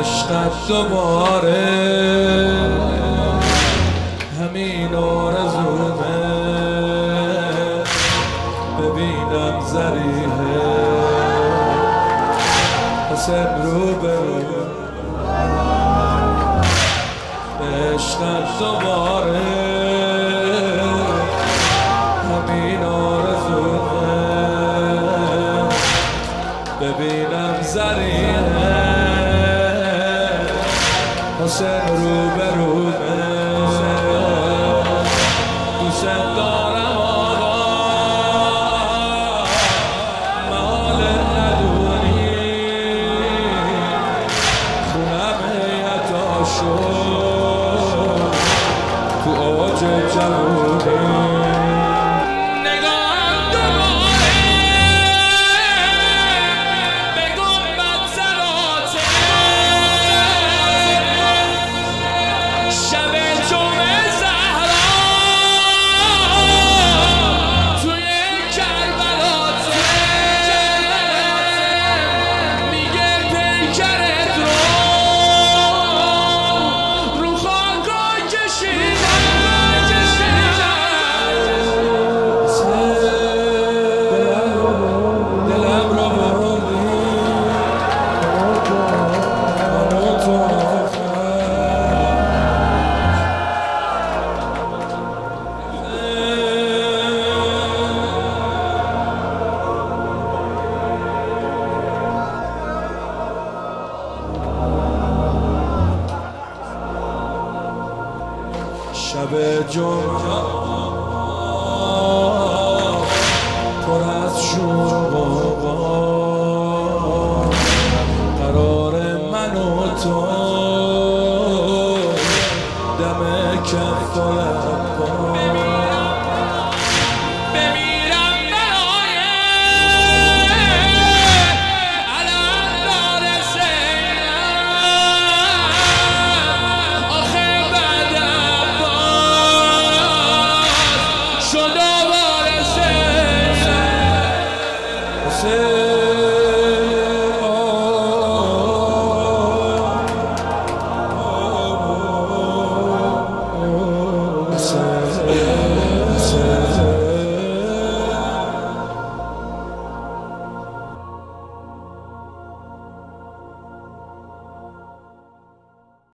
عشقت دوباره. همین آرزومه ببینم زریه حسن رو به رو عشقت دوباره. همین آرزومه ببینم زریه حسین رو رو دوست دارم آقا. مال ندونی. خونم هیتا شد. تو آج جوونی. شب شب جمعه. پر از شور و قرار من و تو. دم کف و لبا say.